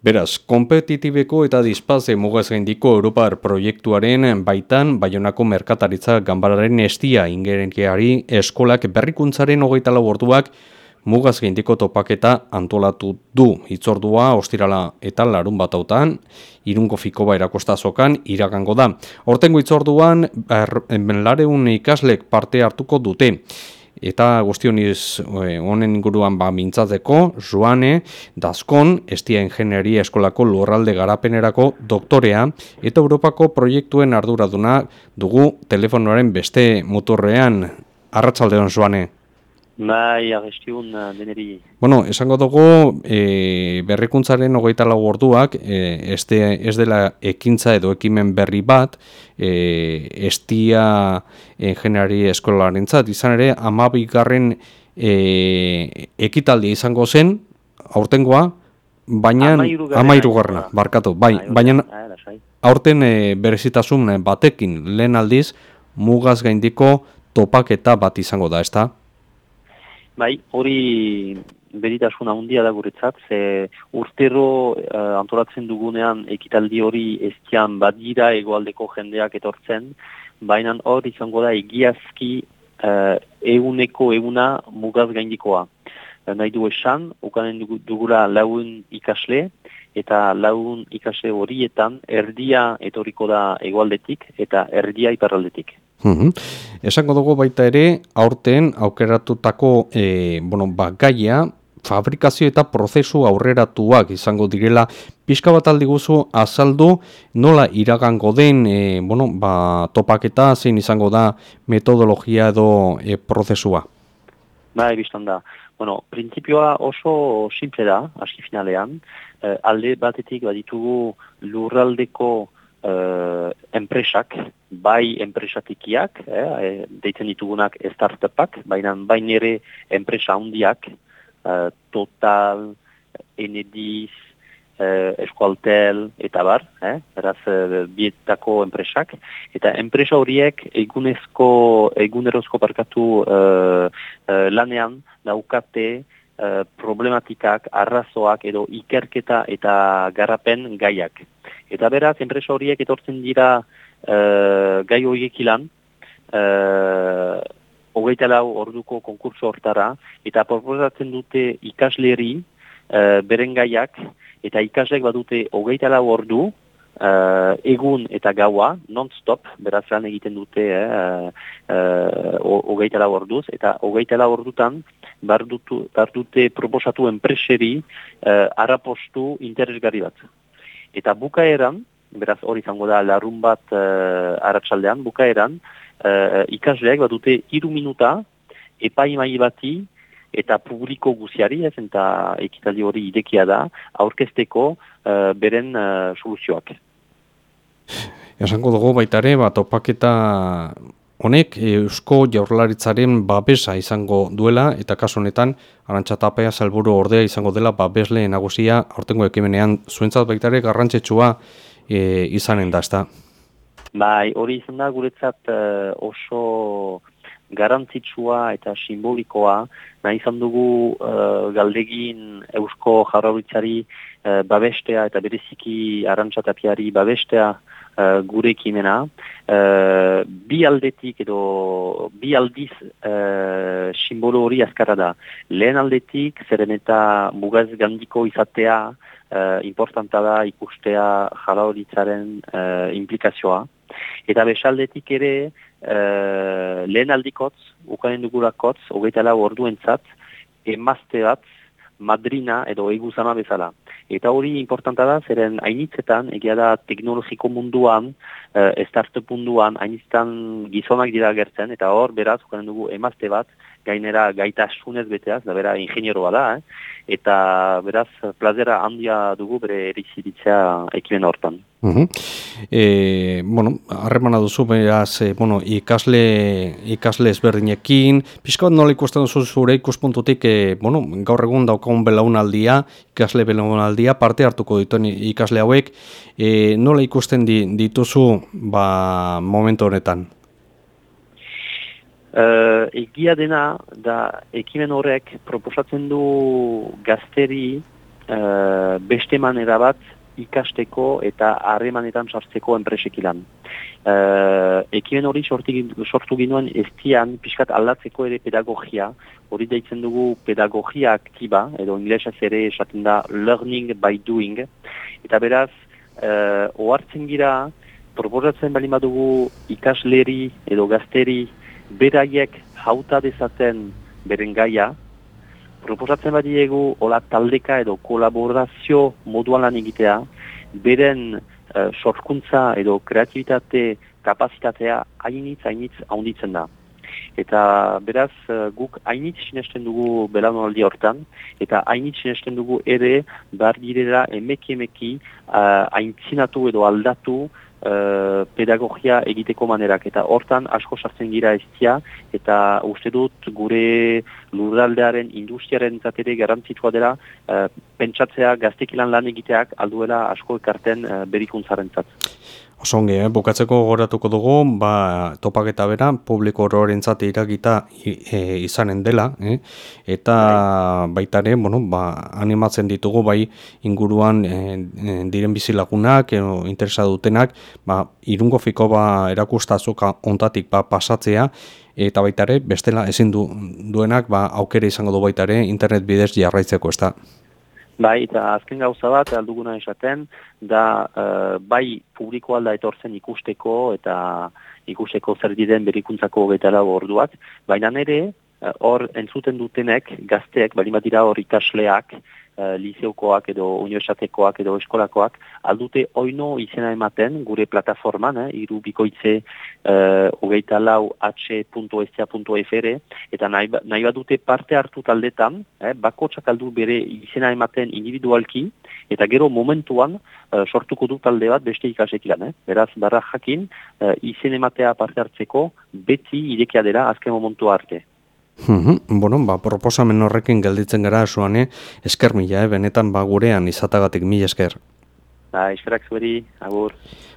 Beraz, kompetitibeko eta dispaze mugaz gaindiko Europar proiektuaren baitan Baionako Merkataritza Gambararen estia ingerenkiari eskolak berrikuntzaren hogeita orduak mugaz gaindiko topaketa antolatu du. Itzordua, ostirala eta larun bat hautan, irungo fikoba erakostazokan iragango da. Hortengo itzorduan, er, lareun ikaslek parte hartuko dute eta guztioniz honen inguruan ba mintzatzeko Joane Daskon Estia Ingenieria Eskolako Lurralde Garapenerako doktorea eta Europako proiektuen arduraduna dugu telefonoaren beste muturrean. Arratsaldeon Joane Bai, arrestiun uh, deneri. Bueno, esango dugu e, berrikuntzaren hogeita lau orduak e, ez, ez dela ekintza edo ekimen berri bat e, estia engenari eskolaren zat. Izan ere, amabigarren e, ekitaldi izango zen, aurtengoa, baina amairugarrena, barkatu, bai, baina aurten e, berezitasun batekin lehen aldiz mugaz gaindiko topaketa bat izango da, ezta? Bai, hori beritasuna handia da guretzat, ze urtero uh, antolatzen dugunean ekitaldi hori ezkian badira egoaldeko jendeak etortzen, baina hor izango da egiazki uh, eguneko eguna mugaz gaindikoa. Uh, nahi du esan, ukanen dugula laun ikasle, eta laun ikasle horietan erdia etoriko da egoaldetik eta erdia iparraldetik. Mm Esango dugu baita ere, aurten aukeratutako e, bueno, ba, gaia, fabrikazio eta prozesu aurreratuak izango direla, pixka bat aldi guzu azaldu nola iragango den e, bueno, ba, topaketa zein izango da metodologia edo e, prozesua? Ba, ebistan da. Bueno, prinsipioa oso simple da, aski finalean. E, alde batetik baditugu lurraldeko uh, enpresak, bai enpresatikiak, eh, eh, deitzen ditugunak startupak, baina bain ere enpresa handiak, uh, Total, Enedis, uh, Eskualtel, eta bar, eh, eraz uh, bietako enpresak, eta enpresa horiek egunezko, egunerozko parkatu uh, uh, lanean daukate, problematikak, arrazoak edo ikerketa eta garapen gaiak. Eta beraz, enpresa horiek etortzen dira uh, gai horiek ilan, uh, hogeita lau orduko konkurso hortara, eta proposatzen dute ikasleri uh, beren gaiak, eta ikaslek badute hogeita lau ordu, uh, egun eta gaua, non-stop, beraz lan egiten dute hogeita uh, uh, lau orduz, eta hogeita lau ordutan, bar, dute proposatu enpreseri uh, arapostu interesgarri bat. Eta bukaeran, beraz hori izango da larun bat uh, aratsaldean bukaeran, uh, ikasleak bat dute iru minuta, epai mai bati, eta publiko guziari, ez, eta ekitaldi hori idekia da, aurkesteko uh, beren uh, soluzioak. Esango dugu baitare, bat opaketa honek eusko jaurlaritzaren babesa izango duela eta kasu honetan arantxatapea salburu ordea izango dela babesle nagusia aurtengo ekimenean zuentzat baitare garrantzetsua e, izanen da, ezta? Bai, hori izan da guretzat uh, oso garantzitsua eta simbolikoa, nahi izan dugu uh, galdegin eusko jarrauritzari uh, babestea eta bereziki arantxatapiari babestea uh, gure ekimena. Uh, bi aldetik edo bi aldiz uh, simbolo hori azkara da. Lehen aldetik, zeren eta mugaz gandiko izatea, uh, importanta da ikustea jala horitzaren uh, implikazioa. Eta besaldetik ere, uh, lehen aldikotz, ukanen dugurakotz, hogeita lau orduentzat, emazte bat, madrina edo eguzama bezala. Eta hori importanta da, zeren hainitzetan, egia da teknologiko munduan, uh, startup munduan, hainitzetan gizonak dira gertzen, eta hor, beraz, ukanen dugu emazte bat, gainera gaitasunez beteaz, da bera ingenieroa da, eh? eta beraz, plazera handia dugu bere eriziditzea ekimen hortan. Uh e, bueno, harremana duzu beraz, e, bueno, ikasle, ikasle ezberdinekin, pixka bat nola ikusten duzu zure ikuspuntutik, e, bueno, gaur egun daukagun belaunaldia, ikasle belaunaldia, parte hartuko dituen ikasle hauek, e, nola ikusten di, dituzu ba, momentu honetan? Uh, egia dena, da ekimen horrek proposatzen du gazteri uh, beste manera bat ikasteko eta harremanetan sartzeko enpresekilan. Uh, ekimen hori sortu ginuen ez dian pixkat aldatzeko ere pedagogia, hori daitzen dugu pedagogia aktiba, edo inglesaz ere esaten da learning by doing, eta beraz, uh, ohartzen gira, proposatzen bali badugu ikasleri edo gazteri beraiek hauta dezaten beren gaia, proposatzen bat diegu hola taldeka edo kolaborazio moduan lan egitea, beren uh, sorkuntza edo kreatibitate kapazitatea hainitz, hainitz haunditzen da. Eta beraz uh, guk hainitz sinesten dugu belanoldi hortan, eta hainitz sinesten dugu ere bar direla emeki emeki uh, edo aldatu uh, pedagogia egiteko manerak. Eta hortan asko sartzen gira eztia eta uste dut gure lurraldearen industriaren zatere garantzitua dela uh, pentsatzea gaztekilan lan egiteak alduela asko ekarten uh, berikuntzaren zat. Osongi, eh? bukatzeko goratuko dugu, ba, topaketa bera, publiko horrentzat iragita e, izanen dela, eh? eta bai. baitare, bueno, ba, animatzen ditugu, bai, inguruan e, e, diren bizilagunak, e, interesa dutenak, ba, irungo fiko ba, erakustazuka ontatik ba, pasatzea, eta baitare, bestela ezin du, duenak, ba, aukere izango du baitare, internet bidez jarraitzeko, ez da? Bai, eta azken gauza bat, alduguna esaten, da uh, bai publiko alda etortzen ikusteko eta ikusteko zer diren berikuntzako betara orduak, baina nire, eh, hor entzuten dutenek, gazteek, bali bat dira hor ikasleak, uh, liceokoak edo universitatekoak edo eskolakoak, aldute oino izena ematen gure plataforman, eh, iru bikoitze uh, hogeita lau h.sta.fr eta nahi, ba, nahi bat dute parte hartu taldetan, eh, bako aldu bere izena ematen individualki, eta gero momentuan uh, sortuko du talde bat beste ikasekilan. Eh? Beraz, barra jakin, uh, izen ematea parte hartzeko beti idekia dela azken momentu arte. Mhm, bueno, ba, proposamen horrekin gelditzen gara esuane, esker mila, eh? benetan ba, gurean izatagatik mila esker. Ba, eskerak zueri, agur.